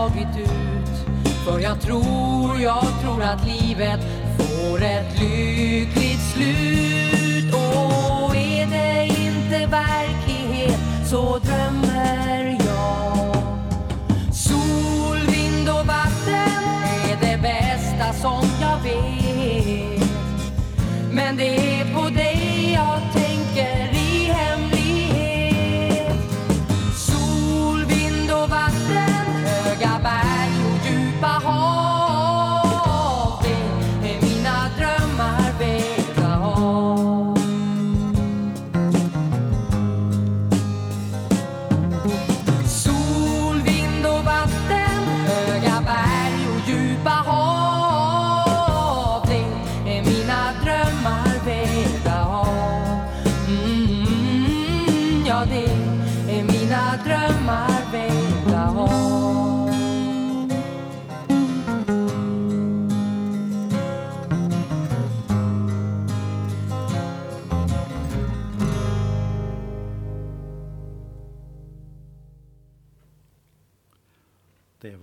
tagit ut. För jag tror, jag tror att livet får ett lyckligt slut. Och är det inte verklighet så drömmer jag. Sol, vind och vatten är det bästa som jag vet. Men det är på dig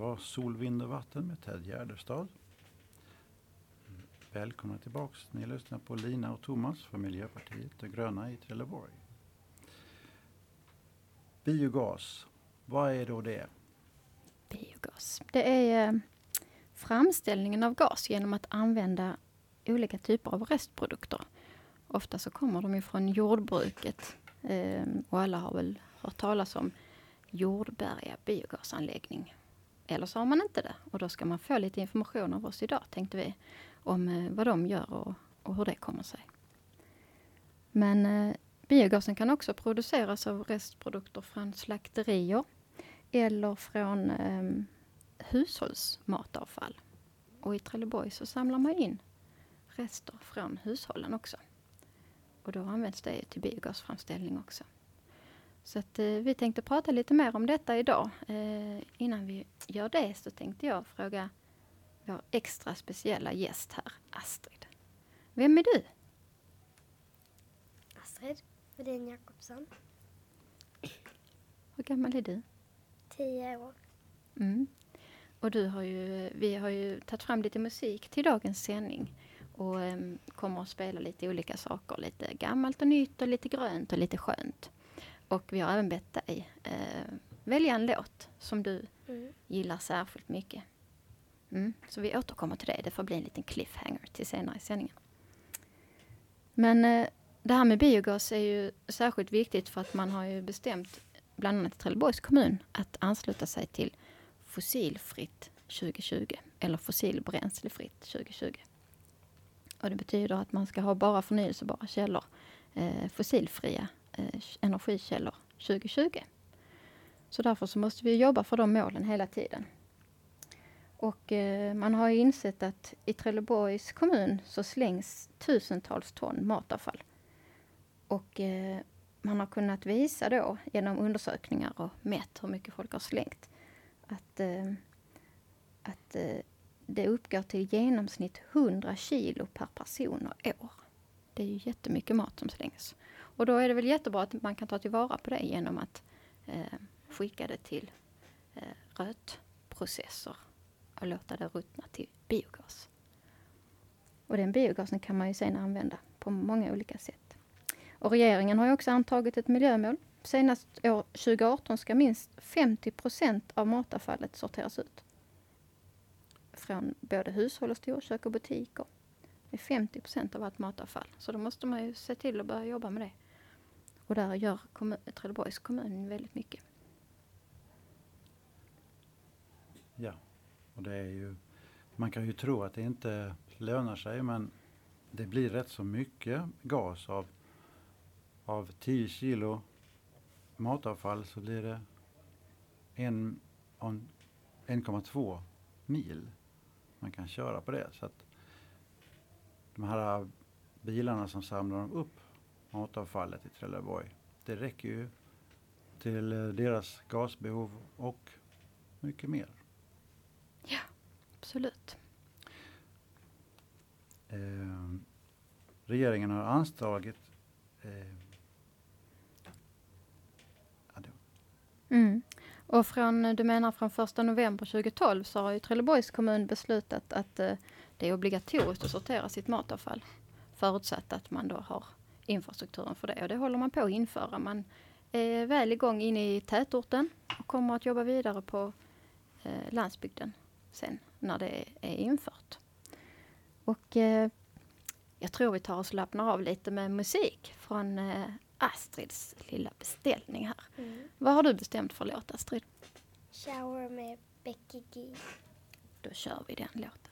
var Sol, vind och vatten med Ted Gärdestad. Välkomna tillbaks. Ni lyssnar på Lina och Thomas från Miljöpartiet de gröna i Trelleborg. Biogas, vad är då det? Biogas. Det är eh, framställningen av gas genom att använda olika typer av restprodukter. Ofta så kommer de ifrån jordbruket eh, och alla har väl hört talas om Jordberga biogasanläggning. Eller så har man inte det och då ska man få lite information av oss idag tänkte vi om eh, vad de gör och, och hur det kommer sig. Men eh, biogasen kan också produceras av restprodukter från slakterier eller från eh, hushållsmatavfall. Och i Trelleborg så samlar man in rester från hushållen också. Och då används det till biogasframställning också. Så att, eh, vi tänkte prata lite mer om detta idag. Eh, innan vi gör det så tänkte jag fråga vår extra speciella gäst här, Astrid. Vem är du? Astrid Wedin Jakobsson, Hur gammal är du? 10 år. Mm. Och du har ju, vi har ju tagit fram lite musik till dagens sändning och em, kommer att spela lite olika saker. Lite gammalt och nytt och lite grönt och lite skönt. Och vi har även bett dig eh, välja en låt som du Mm. gillar särskilt mycket. Mm. Så vi återkommer till det. Det får bli en liten cliffhanger till senare i sändningen. Men eh, det här med biogas är ju särskilt viktigt för att man har ju bestämt, bland annat i Trelleborgs kommun, att ansluta sig till fossilfritt 2020 eller fossilbränslefritt 2020. Och det betyder att man ska ha bara förnyelsebara källor, eh, fossilfria Eh, energikällor 2020. Så därför så måste vi jobba för de målen hela tiden. Och eh, man har ju insett att i Trelleborgs kommun så slängs tusentals ton matavfall. Och eh, man har kunnat visa då genom undersökningar och mätt hur mycket folk har slängt att, eh, att eh, det uppgår till i genomsnitt 100 kilo per person och år. Det är ju jättemycket mat som slängs. Och då är det väl jättebra att man kan ta tillvara på det genom att eh, skicka det till eh, rötprocesser och låta det ruttna till biogas. Och den biogasen kan man ju sen använda på många olika sätt. Och regeringen har ju också antagit ett miljömål. Senast år 2018 ska minst 50 procent av matavfallet sorteras ut. Från både hushåll och storkök och butiker. Det är 50 procent av allt matavfall. Så då måste man ju se till att börja jobba med det. Och där gör kommun, Trelleborgs kommun väldigt mycket. Ja, och det är ju, man kan ju tro att det inte lönar sig men det blir rätt så mycket gas av, av 10 kilo matavfall så blir det 1,2 mil man kan köra på det. Så att de här bilarna som samlar dem upp matavfallet i Trelleborg, det räcker ju till eh, deras gasbehov och mycket mer. Absolut. Eh, regeringen har anslagit eh, ja, Mm. Och från, du menar från 1 november 2012 så har ju Trelleborgs kommun beslutat att eh, det är obligatoriskt att sortera sitt matavfall. Förutsatt att man då har infrastrukturen för det. Och det håller man på att införa. Man är väl igång inne i tätorten och kommer att jobba vidare på eh, landsbygden sen när det är infört. Och eh, jag tror vi tar och slappnar av lite med musik från eh, Astrids lilla beställning här. Mm. Vad har du bestämt för låt Astrid? Shower med Becky G. Då kör vi den låten.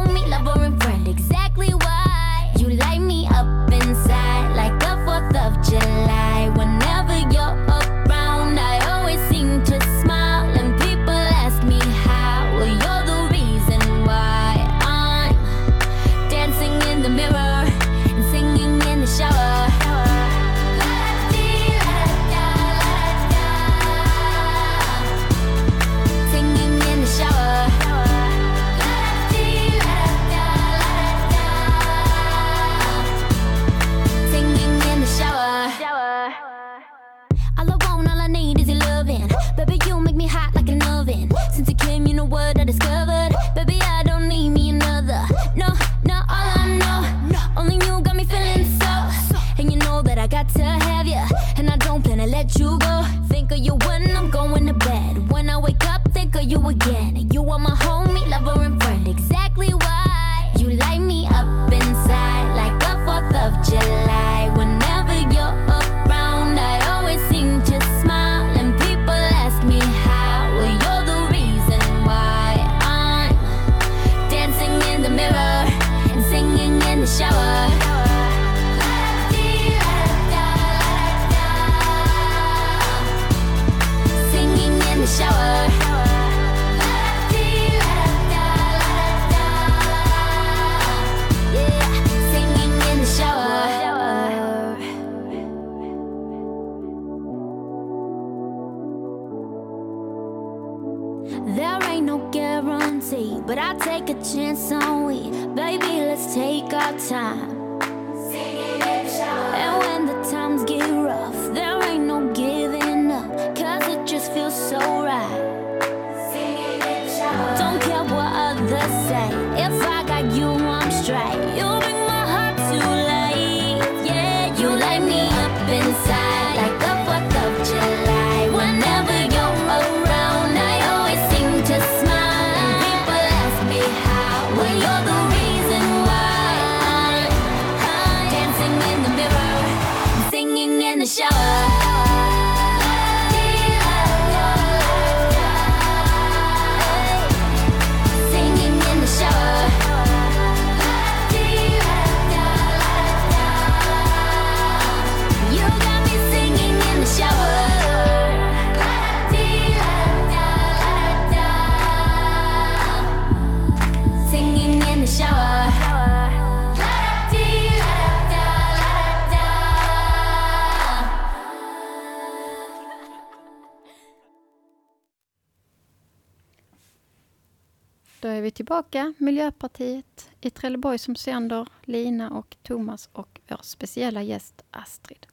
a chance on we. Baby, let's take our time. Då är vi tillbaka. Miljöpartiet i Trelleborg som sänder Lina och Thomas och vår speciella gäst Astrid.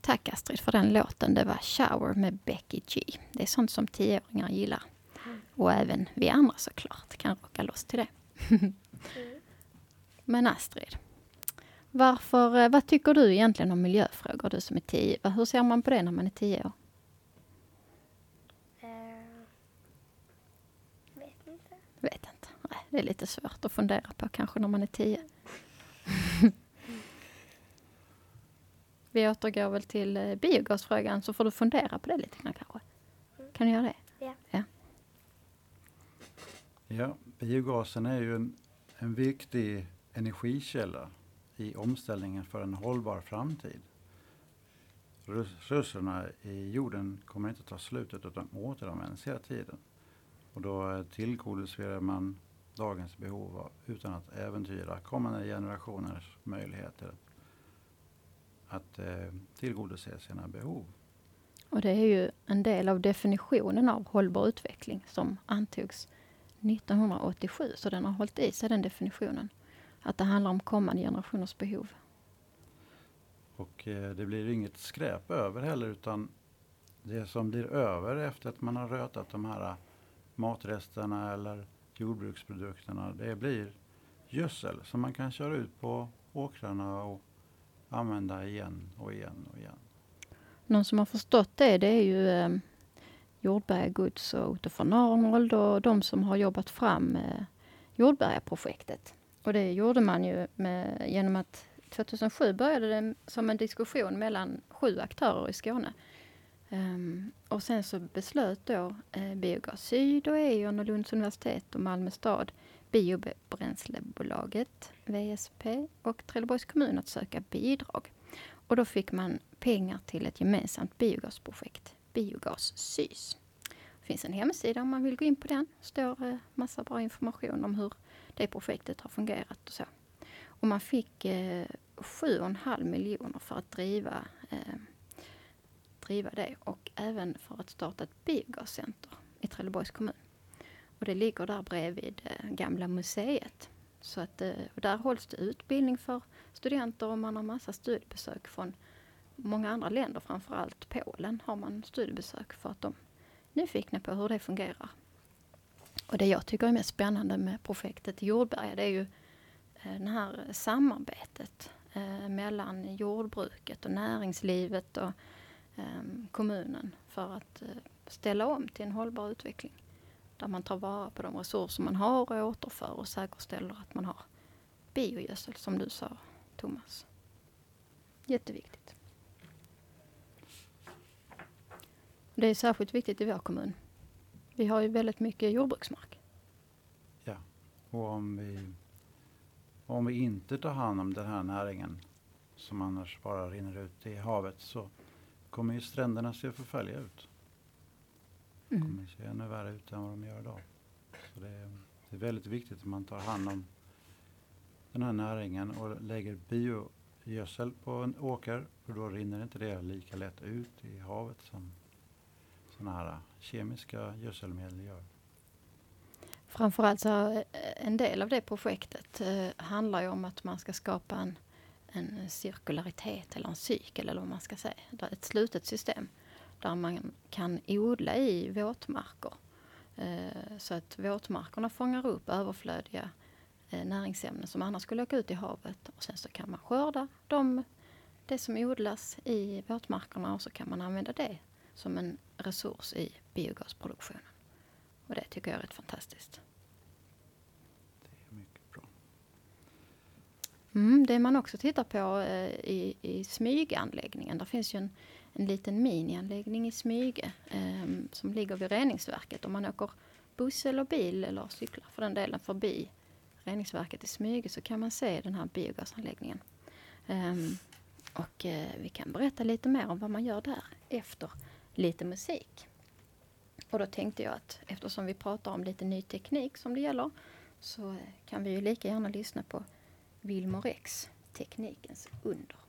Tack Astrid för den låten. Det var Shower med Becky G. Det är sånt som tioåringar gillar. Och även vi andra såklart kan rocka loss till det. Men Astrid, varför, eh, vad tycker du egentligen om miljöfrågor, du som är tio? Va- Hur ser man på det när man är tio år? Eh, vet inte. Vet inte. Nej, det är lite svårt att fundera på kanske när man är tio. Vi återgår väl till eh, biogasfrågan så får du fundera på det lite grann kanske. Kan du göra det? Ja. ja. Ja, biogasen är ju en, en viktig energikälla i omställningen för en hållbar framtid. resurserna i jorden kommer inte ta slut utan återanvänds hela tiden. Och då eh, tillgodoser man dagens behov utan att äventyra kommande generationers möjligheter att eh, tillgodose sina behov. Och det är ju en del av definitionen av hållbar utveckling som antogs 1987, så den har hållit i sig den definitionen. Att det handlar om kommande generationers behov. Och eh, det blir inget skräp över heller utan det som blir över efter att man har rötat de här matresterna eller jordbruksprodukterna, det blir gödsel som man kan köra ut på åkrarna och använda igen och igen och igen. Någon som har förstått det, det är ju eh, Jordberga Goods och Otto von Arnold och de som har jobbat fram eh, Jordbergaprojektet. Och det gjorde man ju med, genom att 2007 började det som en diskussion mellan sju aktörer i Skåne. Um, och sen så beslöt då eh, Biogas Syd och E.ON och Lunds universitet och Malmö stad, Biobränslebolaget, VSP och Trelleborgs kommun att söka bidrag. Och då fick man pengar till ett gemensamt biogasprojekt, Biogas SYS. Det finns en hemsida om man vill gå in på den. Det står eh, massa bra information om hur det projektet har fungerat och så. Och man fick eh, 7,5 miljoner för att driva, eh, driva det och även för att starta ett biogascenter i Trelleborgs kommun. Och det ligger där bredvid eh, Gamla museet. Så att, eh, där hålls det utbildning för studenter och man har massa studiebesök från många andra länder, framförallt Polen har man studiebesök för att de är nyfikna på hur det fungerar. Och det jag tycker är mest spännande med projektet Jordberga det är ju eh, det här samarbetet mellan jordbruket och näringslivet och Ehm, kommunen för att eh, ställa om till en hållbar utveckling. Där man tar vara på de resurser man har och återför och säkerställer att man har biogödsel som du sa Thomas. Jätteviktigt. Det är särskilt viktigt i vår kommun. Vi har ju väldigt mycket jordbruksmark. Ja, och om vi, om vi inte tar hand om den här näringen som annars bara rinner ut i havet så kommer ju stränderna se förfärliga ut. Mm. kommer se ännu värre ut än vad de gör idag. Så det, är, det är väldigt viktigt att man tar hand om den här näringen och lägger biogödsel på en åker för då rinner inte det lika lätt ut i havet som sådana här kemiska gödselmedel gör. Framförallt så eh, en del av det projektet eh, handlar ju om att man ska skapa en, en cirkularitet eller en cykel eller vad man ska säga. Ett slutet system där man kan odla i våtmarker. Eh, så att våtmarkerna fångar upp överflödiga eh, näringsämnen som annars skulle åka ut i havet. Och sen så kan man skörda de, det som odlas i våtmarkerna och så kan man använda det som en resurs i biogasproduktionen. Och det tycker jag är rätt fantastiskt. Det är mycket bra. Mm, det man också tittar på eh, i, i Smyganläggningen, där finns ju en, en liten minianläggning i Smyge eh, som ligger vid reningsverket. Om man åker buss eller bil eller cyklar för den delen förbi reningsverket i Smyge så kan man se den här biogasanläggningen. Eh, och eh, vi kan berätta lite mer om vad man gör där efter lite musik. Och då tänkte jag att eftersom vi pratar om lite ny teknik som det gäller så eh, kan vi ju lika gärna lyssna på Wilmer X, Teknikens under.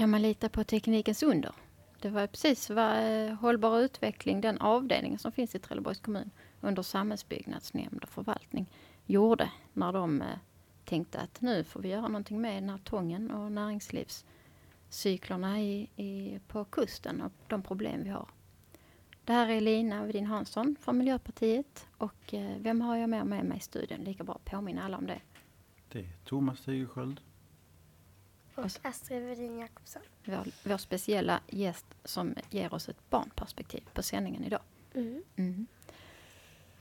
Kan man lita på teknikens under. Det var precis vad eh, Hållbar utveckling, den avdelningen som finns i Trelleborgs kommun under samhällsbyggnadsnämnd och förvaltning, gjorde när de eh, tänkte att nu får vi göra någonting med den här tången och näringslivscyklerna i, i, på kusten och de problem vi har. Det här är Lina Wedin Hansson från Miljöpartiet och eh, vem har jag mer med mig i studion? Lika bra att påminna alla om det. Det är Thomas Tigersköld. Och Astrid Wedin Jakobsson. Vår, vår speciella gäst som ger oss ett barnperspektiv på sändningen idag. Mm. Mm.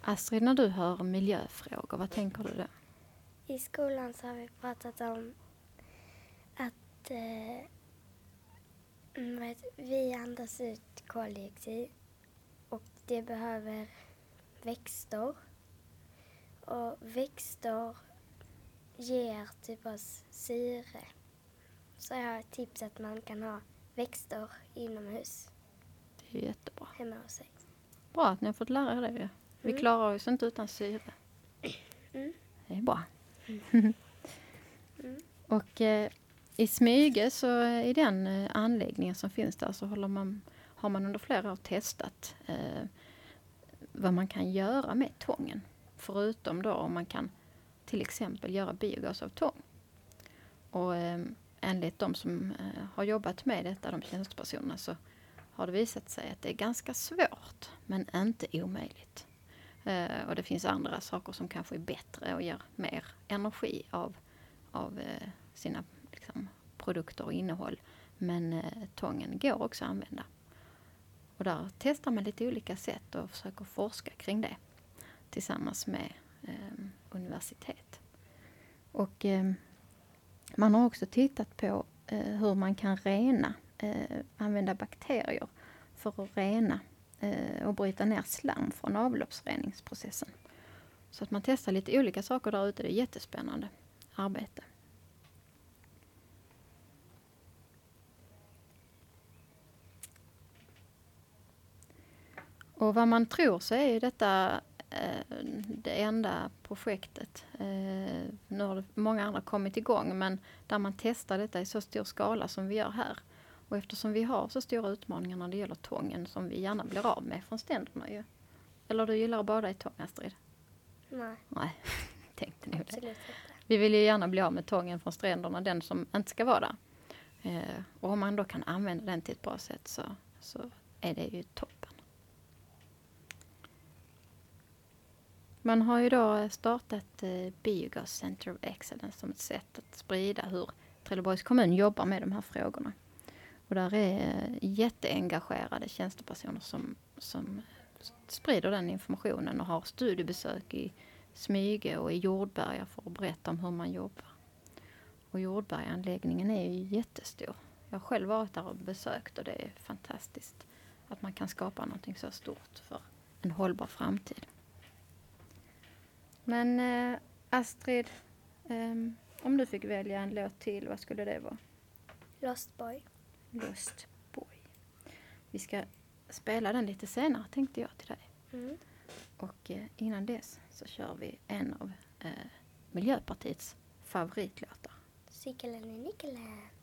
Astrid, när du hör miljöfrågor, vad tänker du då? I skolan så har vi pratat om att eh, mm, vi andas ut koldioxid och det behöver växter. Och växter ger typ oss syre. Så jag har ett tips att man kan ha växter inomhus Det är jättebra. hemma hos sig. Bra att ni har fått lära er det. ju. Vi Mm. klarar oss inte utan syre. Mm. Det är bra. Och eh, i Smyge så i den eh, anläggningen som finns där så håller man, har man under flera år testat eh, vad man kan göra med tången. Förutom då om man kan till exempel göra biogas av tång. Och eh, enligt de som eh, har jobbat med detta, de tjänstepersonerna, så har det visat sig att det är ganska svårt men inte omöjligt. Eh, och det finns andra saker som kanske är bättre och ger mer energi av, av eh, sina liksom, produkter och innehåll. Men tången går också att använda. Och där testar man lite olika sätt och försöker forska kring det tillsammans med eh, universitet. Och eh, man har också tittat på eh, hur man kan rena, eh, använda bakterier för att rena eh, och bryta ner slam från avloppsreningsprocessen. Så att man testar lite olika saker där ute. Det är jättespännande arbete. Och vad man tror så är detta det enda projektet. Eh, nu har många andra kommit igång men där man testar detta i så stor skala som vi gör här. Och eftersom vi har så stora utmaningar när det gäller tången som vi gärna blir av med från ständerna ju. Eller du gillar att bada i tång Astrid? Nej, Nej, tänkte nog det. Vi vill ju gärna bli av med tången från stränderna, den som inte ska vara där. Eh, och om man då kan använda den till ett bra sätt så, så är det ju toppen. Man har ju då startat eh, Biogas Center of Excellence som ett sätt att sprida hur Trelleborgs kommun jobbar med de här frågorna. Och där är eh, jätteengagerade tjänstepersoner som, som sprider den informationen och har studiebesök i Smyge och i Jordberga för att berätta om hur man jobbar. Och Jordbergaanläggningen är ju jättestor. Jag har själv varit där och besökt och det är fantastiskt att man kan skapa någonting så stort för en hållbar framtid. Men eh, Astrid, ehm, om du fick välja en låt till, vad skulle det vara? Lost Boy. Lost Boy. Vi ska spela den lite senare tänkte jag till dig. Mm. Och eh, innan dess så kör vi en av eh, Miljöpartiets favoritlåtar. Cykeln i nyckeln.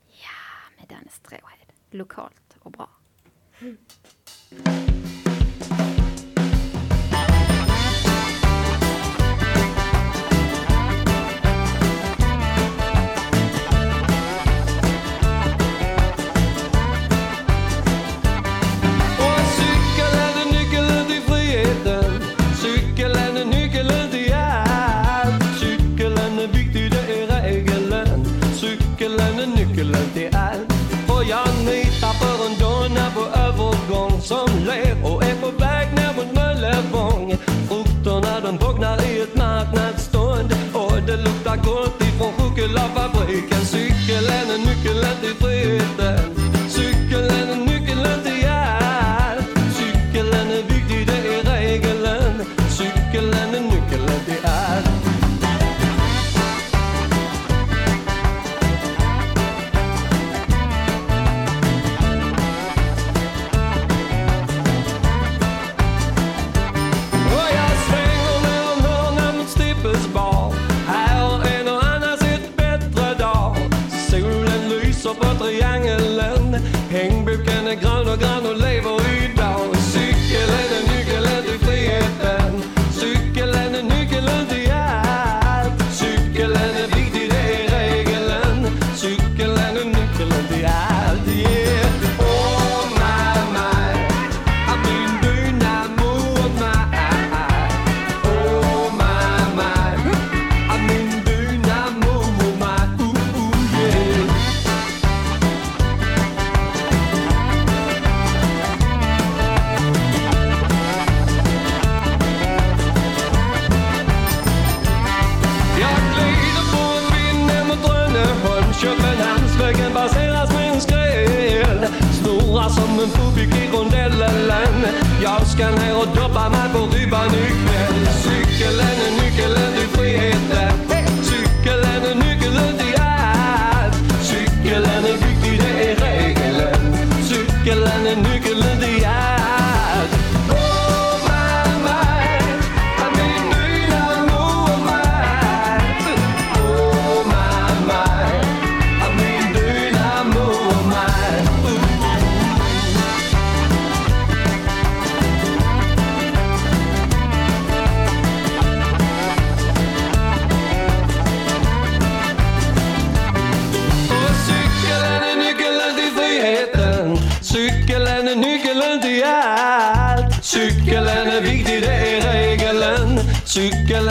Ja, med Danne Stråhed. Lokalt och bra. Och det ifrån chokladfabriken Cykeln är nyckeln till friheten.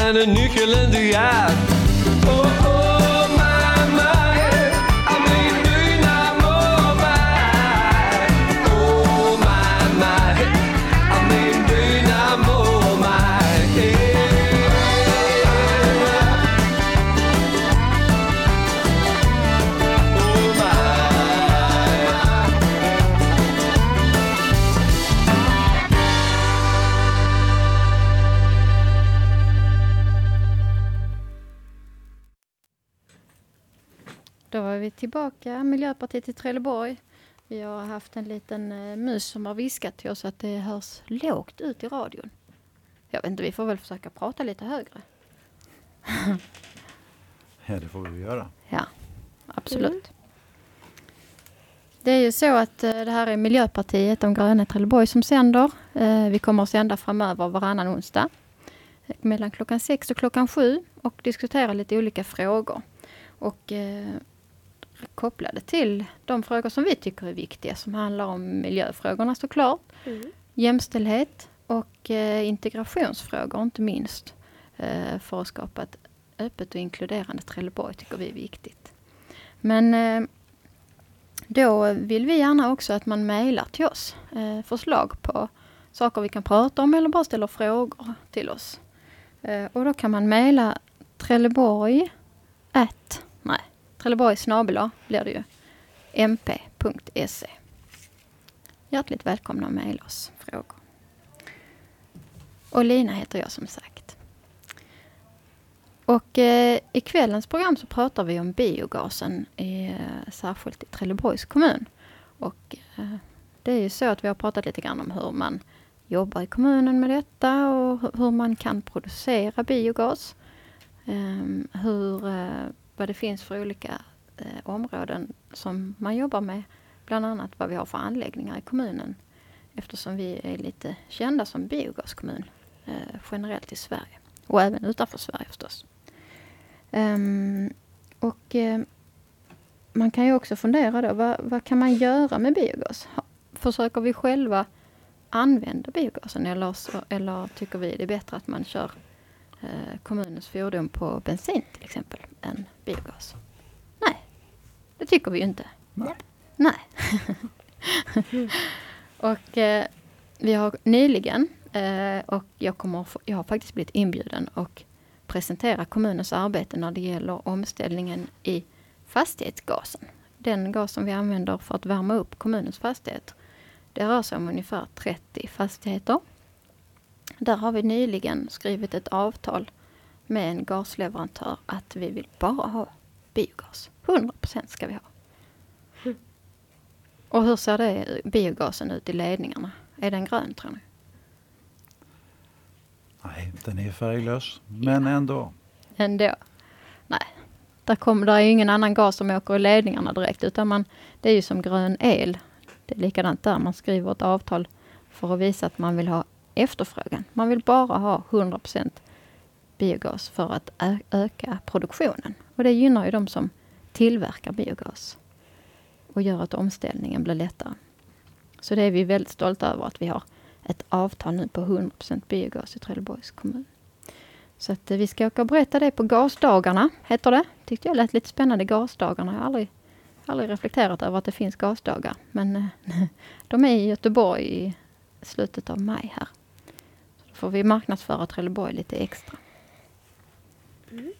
Cykeln är nyckeln till allt oh, oh, tillbaka, Miljöpartiet i Trelleborg. Vi har haft en liten eh, mus som har viskat till oss att det hörs lågt ut i radion. Jag vet inte, vi får väl försöka prata lite högre. Ja, det får vi göra. Ja, absolut. Det är ju så att eh, det här är Miljöpartiet, de gröna i Trelleborg, som sänder. Eh, vi kommer att sända framöver varannan onsdag mellan klockan sex och klockan sju och diskutera lite olika frågor. Och kopplade till de frågor som vi tycker är viktiga, som handlar om miljöfrågorna såklart, Mm. jämställdhet och eh, integrationsfrågor inte minst. Eh, för att skapa ett öppet och inkluderande Trelleborg tycker vi är viktigt. Men eh, då vill vi gärna också att man mejlar till oss eh, förslag på saker vi kan prata om eller bara ställer frågor till oss. Eh, och då kan man mejla Trelleborg at, Trelleborg snabel blir det ju, mp.se. Hjärtligt välkomna att mejla oss frågor. Och Lina heter jag som sagt. Och eh, i kvällens program så pratar vi om biogasen, i, eh, särskilt i Trelleborgs kommun. Och eh, det är ju så att vi har pratat lite grann om hur man jobbar i kommunen med detta och hur man kan producera biogas. Ehm, hur, eh, vad det finns för olika eh, områden som man jobbar med. Bland annat vad vi har för anläggningar i kommunen. Eftersom vi är lite kända som biogaskommun eh, generellt i Sverige. Och även utanför Sverige förstås. Um, och eh, man kan ju också fundera då, vad, vad kan man göra med biogas? Försöker vi själva använda biogasen eller, så, eller tycker vi det är bättre att man kör kommunens fordon på bensin till exempel än biogas? Nej, det tycker vi ju inte. Nej. Nej. och eh, vi har nyligen, eh, och jag, kommer, få- jag har faktiskt blivit inbjuden och presentera kommunens arbete när det gäller omställningen i fastighetsgasen. Den gas som vi använder för att värma upp kommunens fastigheter. Det rör sig om ungefär 30 fastigheter. Där har vi nyligen skrivit ett avtal med en gasleverantör att vi vill bara ha biogas. 100% ska vi ha. Och hur ser det biogasen ut i ledningarna? Är den grön tror ni? Nej, den är färglös, men ändå. Ändå. Nej. Där, kommer, där är ingen annan gas som åker i ledningarna direkt utan man, det är ju som grön el. Det är likadant där. Man skriver ett avtal för att visa att man vill ha efterfrågan. Man vill bara ha 100% biogas för att öka produktionen. Och det gynnar ju de som tillverkar biogas och gör att omställningen blir lättare. Så det är vi väldigt stolta över att vi har ett avtal nu på 100% biogas i Trelleborgs kommun. Så att eh, vi ska åka och berätta det på gasdagarna, heter det. Tyckte jag lät lite spännande, gasdagarna. Jag har aldrig, aldrig reflekterat över att det finns gasdagar. Men eh, de är i Göteborg i slutet av maj här. Får vi marknadsföra Trelleborg lite extra. Mm.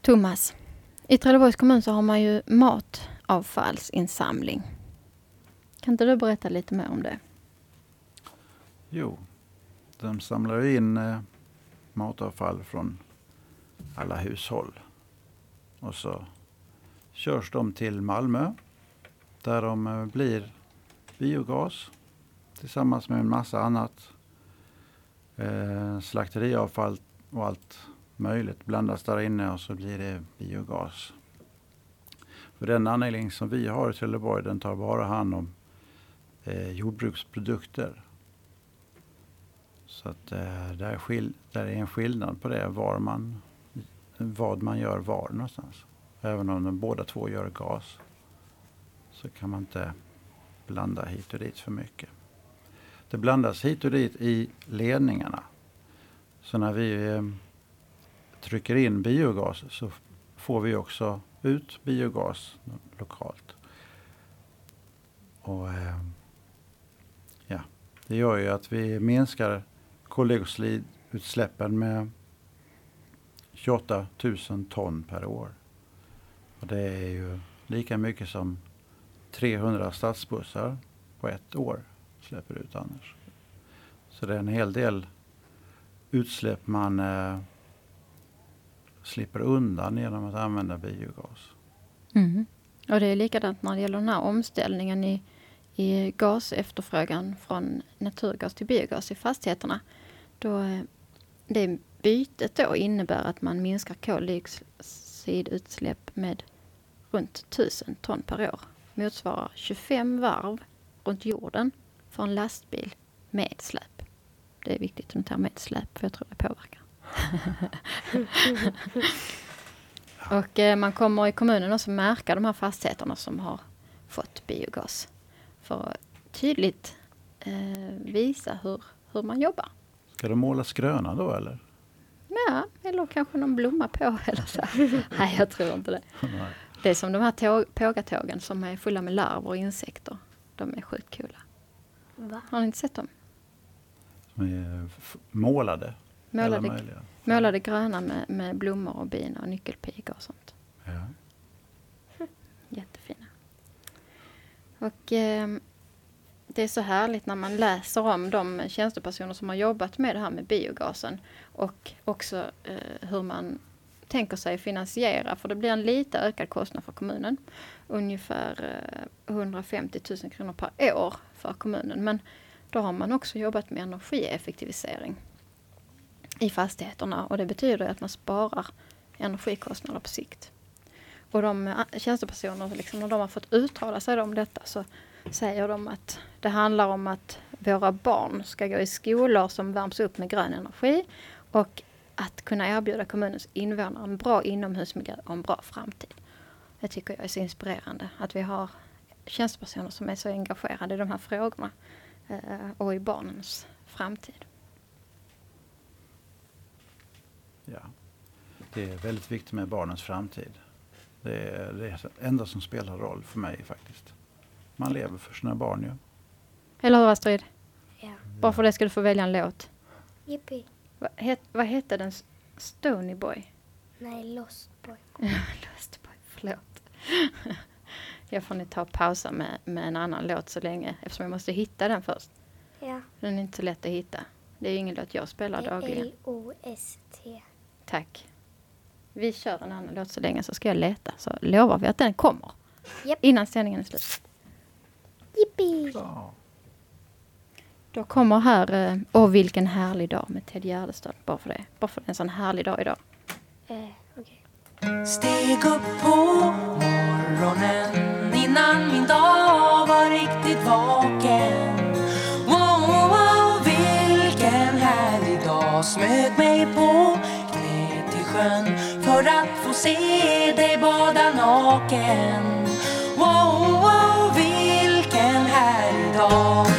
Thomas, I Trelleborgs kommun så har man ju matavfallsinsamling. Kan inte du berätta lite mer om det? Jo, de samlar in eh, matavfall från alla hushåll. Och så körs de till Malmö där de eh, blir biogas tillsammans med en massa annat. Eh, slakteriavfall och allt möjligt blandas där inne och så blir det biogas. För den anläggning som vi har i Trelleborg den tar bara hand om eh, jordbruksprodukter. Så att eh, där, är skil- där är en skillnad på det var man, vad man gör var någonstans. Även om de båda två gör gas så kan man inte blanda hit och dit för mycket. Det blandas hit och dit i ledningarna. Så när vi eh, trycker in biogas så får vi också ut biogas lokalt. Och eh, ja, det gör ju att vi minskar koldioxidutsläppen med 28 000 ton per år. Och det är ju lika mycket som 300 stadsbussar på ett år släpper ut annars. Så det är en hel del utsläpp man eh, slipper undan genom att använda biogas. Mm. Och det är likadant när det gäller den här omställningen i, i gasefterfrågan från naturgas till biogas i fastigheterna. Då, eh, det bytet då innebär att man minskar koldioxidutsläpp med runt 1000 ton per år. Motsvarar 25 varv runt jorden för en lastbil med släp. Det är viktigt att notera med släp för jag tror det påverkar. Och eh, man kommer i kommunen också märka de här fastigheterna som har fått biogas. För att tydligt eh, visa hur, hur man jobbar. Ska de målas gröna då eller? Ja, eller kanske någon blomma på eller så. Nej, jag tror inte det. Det är som de här tåg, pågatågen som är fulla med larver och insekter. De är sjukt coola. Va? Har ni inte sett dem? Som är f- målade. Målade, målade gröna med, med blommor och bin och nyckelpigor och sånt. Ja. Jättefina. Och ehm, det är så härligt när man läser om de tjänstepersoner som har jobbat med det här med biogasen och också eh, hur man tänker sig finansiera, för det blir en lite ökad kostnad för kommunen. Ungefär eh, 150 000 kronor per år för kommunen. Men då har man också jobbat med energieffektivisering i fastigheterna och det betyder att man sparar energikostnader på sikt. Och de eh, tjänstepersoner, liksom, när de har fått uttala sig om detta så säger de att det handlar om att våra barn ska gå i skolor som värms upp med grön energi och att kunna erbjuda kommunens invånare en bra inomhusmiljö och en bra framtid. Det tycker jag är så inspirerande att vi har tjänstepersoner som är så engagerade i de här frågorna eh, och i barnens framtid. Ja. Det är väldigt viktigt med barnens framtid. Det är det enda som spelar roll för mig faktiskt. Man lever för sina barn ju. Eller hur Astrid? Ja. Bara för det ska du få välja en låt. Jippi. Vad, het, vad hette den? Stony Boy? Nej, Lost Boy. Lost Boy, förlåt. jag får nu ta och pausa med, med en annan låt så länge eftersom jag måste hitta den först. Ja. Den är inte så lätt att hitta. Det är ju ingen låt jag spelar dagligen. L-O-S-T. Tack. Vi kör en annan låt så länge så ska jag leta så lovar vi att den kommer. Japp. Innan sändningen är slut. Jippi! Ja. Då kommer här eh, Åh vilken härlig dag med Ted Gärdestad. Bara för det. Bara för det är en sån härlig dag idag. Eh, okej. Steg upp på morgonen innan min dag var riktigt vaken. Wow, wow, vilken härlig dag. Smög mig på knä till sjön för att få se dig bada naken. Wow, wow, vilken härlig dag.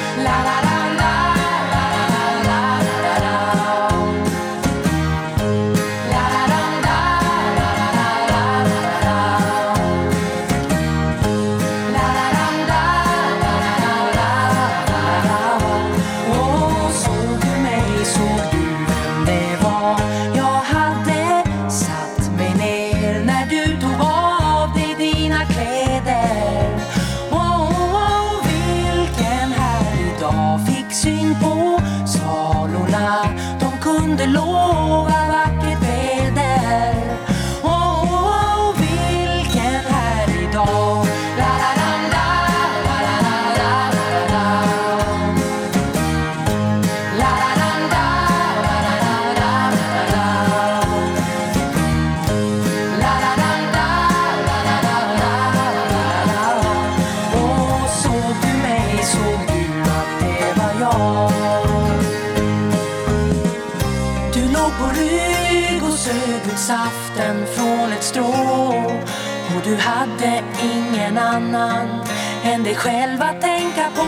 Dig själv att tänka på.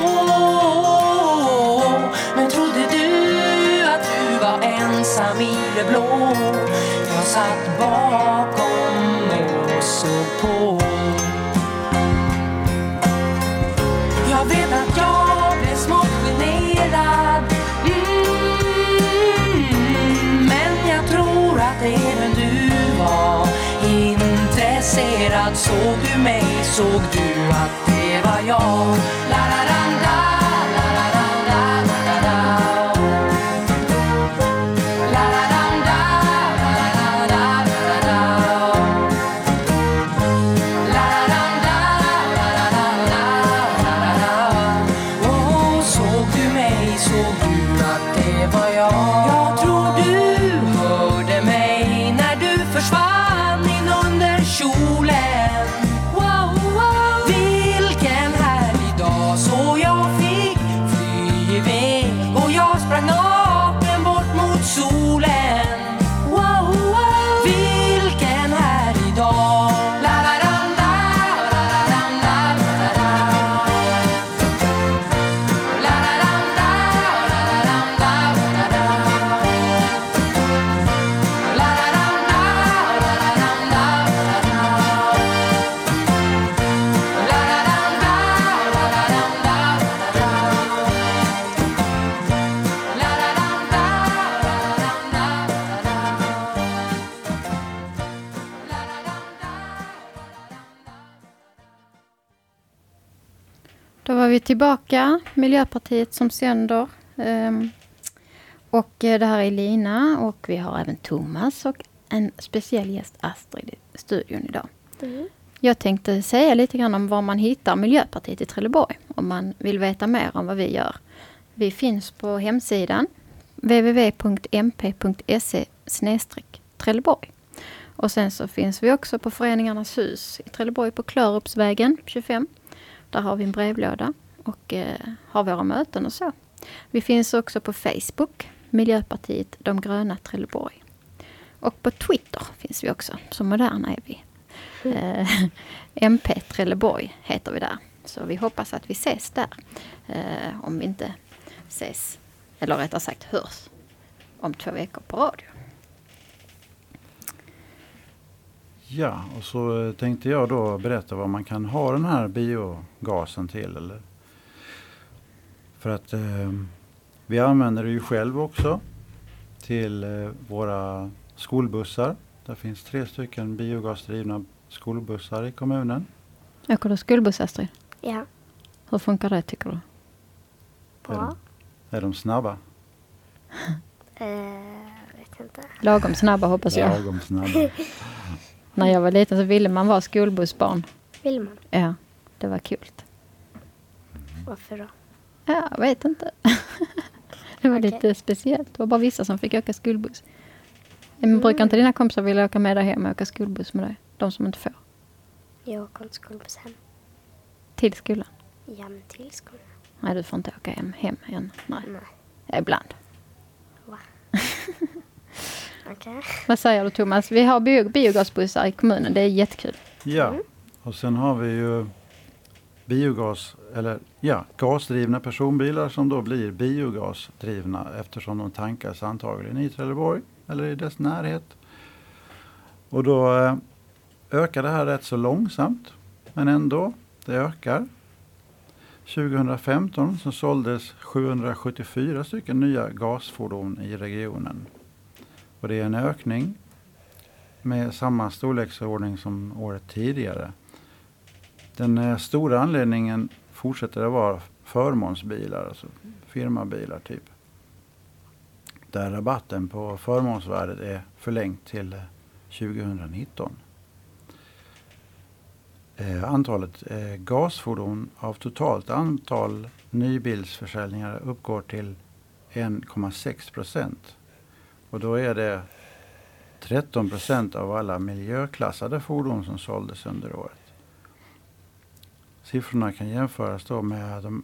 Men trodde du att du var ensam i det blå? Jag satt bakom och såg på. Jag vet att jag blev smått generad. Mm, Men jag tror att även du var intresserad. Såg du mig, såg du att 要 Då var vi tillbaka, Miljöpartiet som sänder. Ehm, och eh, det här är Lina och vi har även Thomas och en speciell gäst Astrid i studion idag. Jag tänkte säga lite grann om var man hittar Miljöpartiet i Trelleborg om man vill veta mer om vad vi gör. Vi finns på hemsidan www.mp.se Trelleborg. Och sen så finns vi också på Föreningarnas hus i Trelleborg på Klörupsvägen 25. Där har vi en brevlåda och eh, har våra möten och så. Vi finns också på Facebook, Miljöpartiet De gröna Trelleborg. Och på Twitter finns vi också, så moderna är vi. Eh, MP Trelleborg heter vi där. Så vi hoppas att vi ses där. Eh, om vi inte ses, eller rättare sagt hörs, om två veckor på radio. Ja, och så eh, tänkte jag då berätta vad man kan ha den här biogasen till. Eller? För att eh, vi använder det ju själv också till eh, våra skolbussar. Det finns tre stycken biogasdrivna skolbussar i kommunen. Åker du skolbuss Astrid? Ja, Hur funkar det tycker du? bra. Är de snabba? Eh, vet inte. Lagom snabba hoppas jag. Lagom snabba. När jag var liten så ville man vara skolbussbarn. Vill man? Ja, det var kul. Varför då? Ja, jag vet inte. det var Okej. lite speciellt. Det var bara vissa som fick åka skolbuss. Men brukar inte dina kompisar vilja åka med dig hem och åka skolbuss med dig? De som inte får. Jag åker inte skolbuss hem. Till skolan? Ja, men till skolan. Nej, du får inte åka hem, hem igen. Nej, Nej. ibland. Va? Okej. Vad säger du Thomas? Vi har bio biogasbussar i kommunen. Det är jättekul. Ja, och sen har vi ju biogas, eller ja, gasdrivna personbilar som då blir biogasdrivna eftersom de tankas antagligen i Trelleborg eller i dess närhet. Och då eh, ökar det här rätt så långsamt, men ändå, det ökar. 2015 så såldes 774 stycken nya gasfordon i regionen. Och det är en ökning med samma storleksordning som året tidigare. Den eh, stora anledningen fortsätter att vara förmånsbilar, alltså firmabilar typ. Där rabatten på förmånsvärdet är förlängt till eh, 2019. Eh, antalet gasfordon av totalt antal nybilsförsäljningar uppgår till 1,6 procent. Och då är det 13 procent av alla miljöklassade fordon som såldes under året. Siffrorna kan jämföras då med de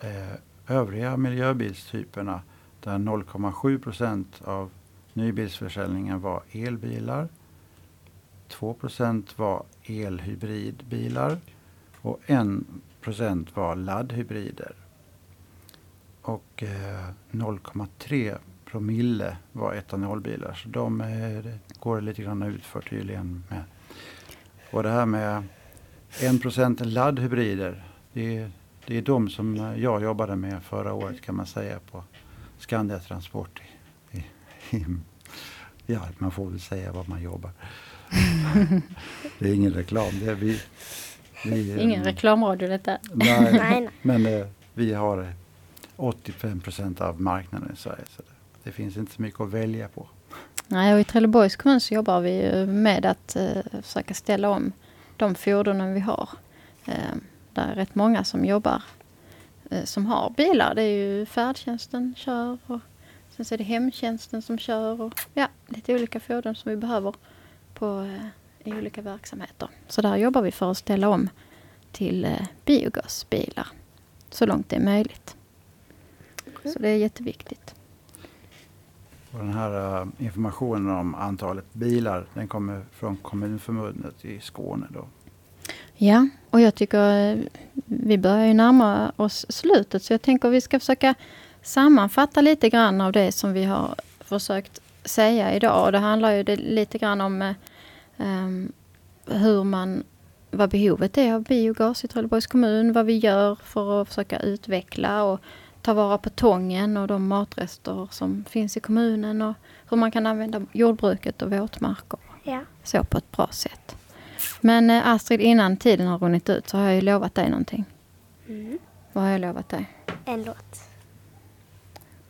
eh, övriga miljöbilstyperna där 0,7 procent av nybilsförsäljningen var elbilar. 2 procent var elhybridbilar och 1 procent var laddhybrider. Och eh, 0,3 promille var etanolbilar. Så de eh, det går lite grann ut för tydligen med. Och det här med 1 procent laddhybrider. Det är, det är de som jag jobbade med förra året kan man säga på Skandia Transport. I, i, ja, man får väl säga var man jobbar. det är ingen reklam. Det är vi, vi, Ingen reklamradio detta. Nej, Nej, nej. men eh, vi har eh, 85 procent av marknaden i Sverige. Så det, det finns inte så mycket att välja på. Nej, och i Trelleborgs kommun så jobbar vi med att eh, försöka ställa om de fordonen vi har. Eh, det är rätt många som jobbar eh, som har bilar. Det är ju färdtjänsten kör och sen så är det hemtjänsten som kör och ja, lite olika fordon som vi behöver på, eh, i olika verksamheter. Så där jobbar vi för att ställa om till eh, biogasbilar så långt det är möjligt. Så det är jätteviktigt. Och den här uh, informationen om antalet bilar den kommer från Kommunförbundet i Skåne. Då. Ja, och jag tycker vi börjar ju närma oss slutet så jag tänker vi ska försöka sammanfatta lite grann av det som vi har försökt säga idag. Och det handlar ju lite grann om um, hur man, vad behovet är av biogas i Trelleborgs kommun, vad vi gör för att försöka utveckla och ta vara på tången och de matrester som finns i kommunen och hur man kan använda jordbruket och våtmarker Ja. så på ett bra sätt. Men eh, Astrid, innan tiden har runnit ut så har jag ju lovat dig någonting. Mm. Vad har jag lovat dig? En låt.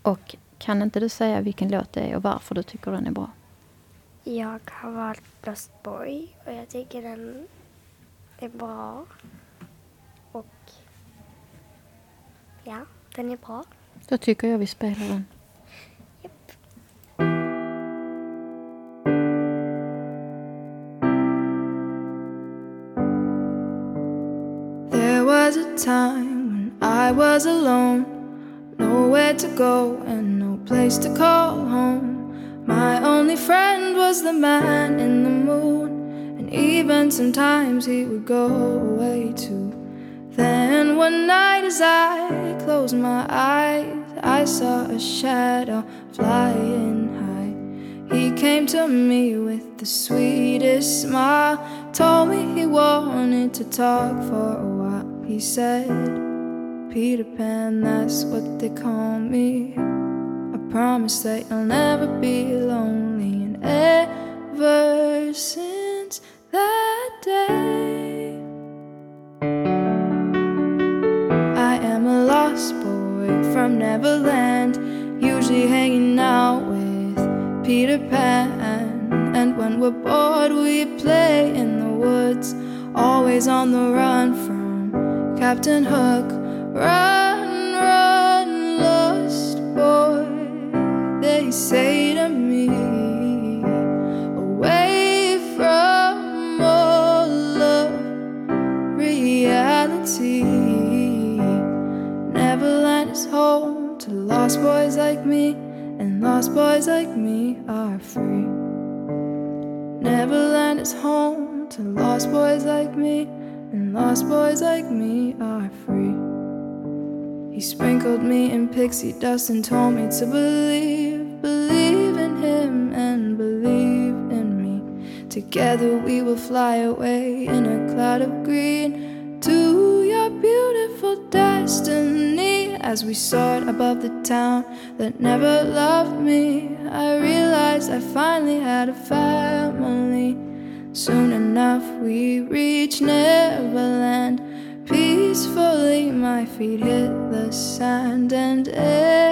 Och kan inte du säga vilken låt det är och varför du tycker den är bra? Jag har valt Lost Boy och jag tycker den är bra. Och ja, den är bra. Då tycker jag vi spelar den. There was a time when I was alone, nowhere to go and no place to call home. My only friend was the man in the moon, and even sometimes he would go away too. Then one night, as I closed my eyes, I saw a shadow flying high. He came to me with the sweetest smile, told me he wanted to talk for a while. He said, Peter Pan, that's what they call me. I promise that you'll never be lonely. And ever since that day, from Neverland, usually hanging out with Peter Pan. And when we're bored, we play in the woods, always on the run from Captain Hook. Run, run, lost boy, they say home to lost boys like me, and lost boys like me are free. Neverland is home to lost boys like me, and lost boys like me are free. He sprinkled me in pixie dust and told me to believe, believe in him and believe in me. Together we will fly away in a cloud of green to beautiful destiny. As we soared above the town that never loved me, I realized I finally had a family. Soon enough we reached Neverland. peacefully my feet hit the sand, and ever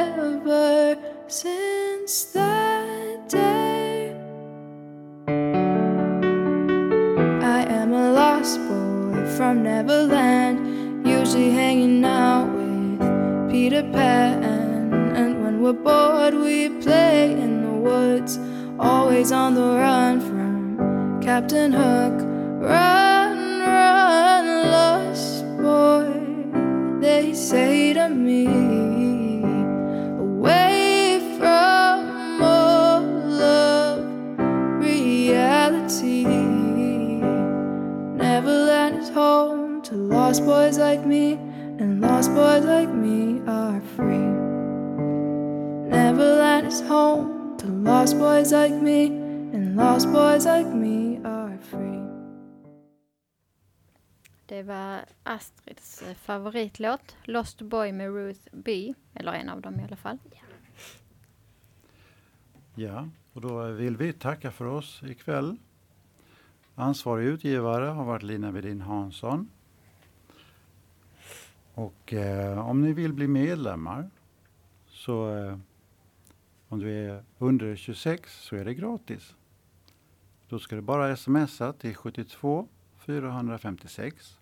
always on the run from Captain Hook. Run, run, lost boy, they say to me. Away from all of reality. Neverland is home to lost boys like me, and lost boys like me lost boys like me, and lost boys like me are free. Det var Astrids eh, favoritlåt, Lost Boy med Ruth B. Eller en av dem i alla fall. Ja, och då vill vi tacka för oss ikväll. Ansvarig utgivare har varit Lina Wedin Hansson. Och eh, om ni vill bli medlemmar så eh, om du är under 26 så är det gratis. Då ska du bara smsa till 72 456.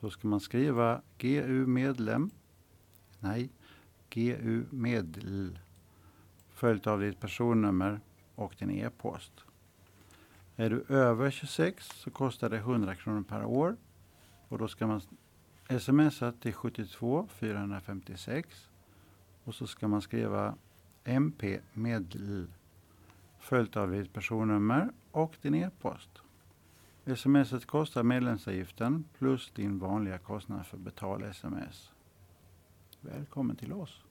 Så ska man skriva GU medlem. Nej, GU medl följt av ditt personnummer och din e-post. Är du över 26 så kostar det 100 kronor per år och då ska man smsa till 72 456 och så ska man skriva MP medl följt av ditt personnummer och din e-post. Smset kostar medlemsavgiften plus din vanliga kostnad för betal-sms. Välkommen till oss!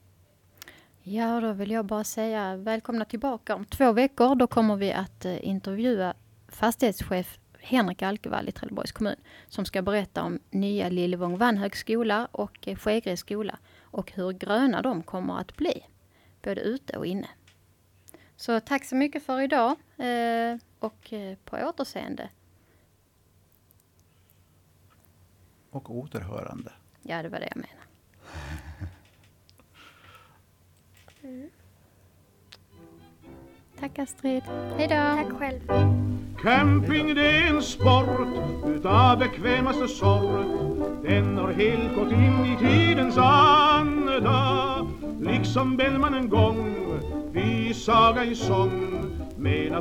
Ja, då vill jag bara säga välkomna tillbaka om två veckor. Då kommer vi att eh, intervjua fastighetschef Henrik Alkevall i Trelleborgs kommun som ska berätta om nya Lillevång Vanhög skola och eh, Skägre skola och hur gröna de kommer att bli, både ute och inne. Så tack så mycket för idag eh, och eh, på återseende. Och återhörande. Ja, det var det jag menade. Tack Astrid. Hej då. Tack själv. Camping det är en sport utav bekvämaste sort. Den har helt gått in i tidens anda. Liksom Bellman en gång vi saga i sång med